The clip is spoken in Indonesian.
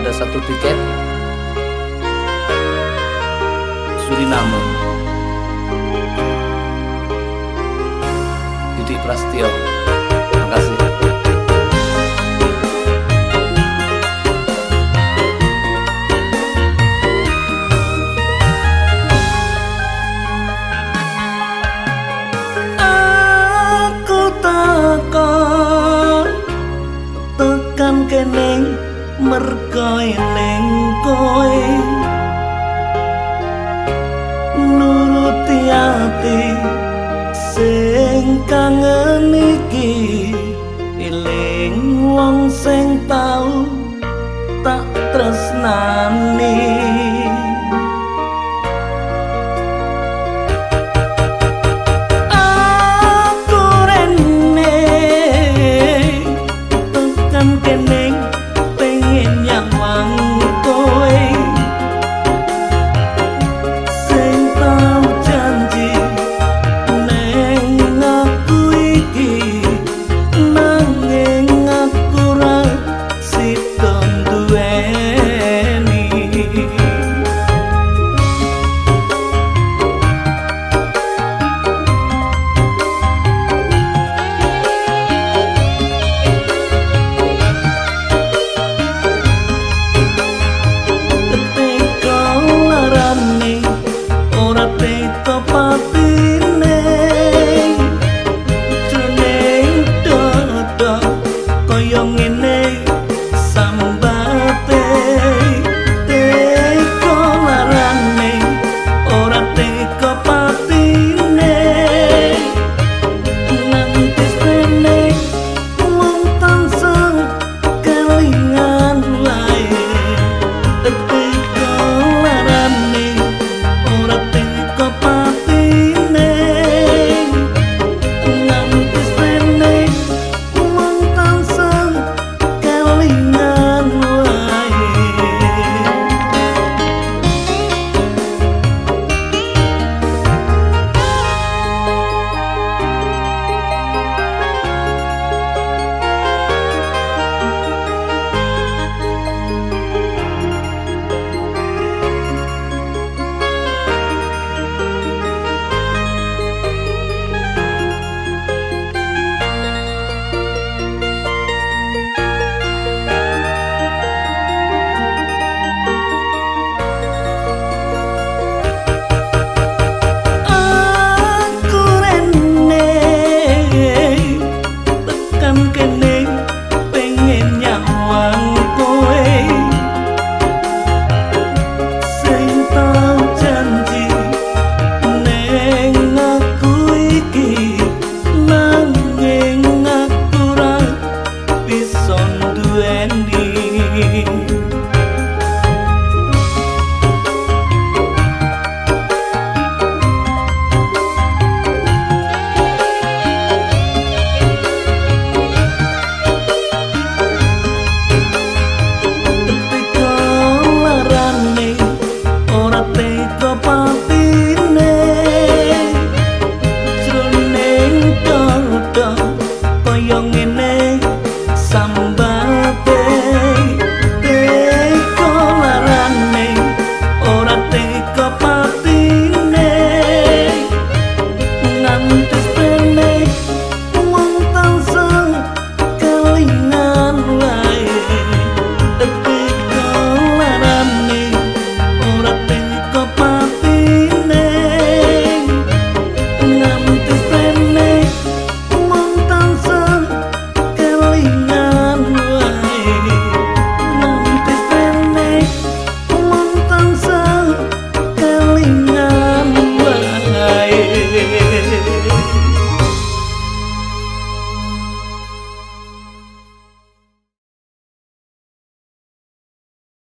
ada satu tiket. Suriname. Didik Prastio. Aku keneng mergo ning koe. Nuruti ati sing kangen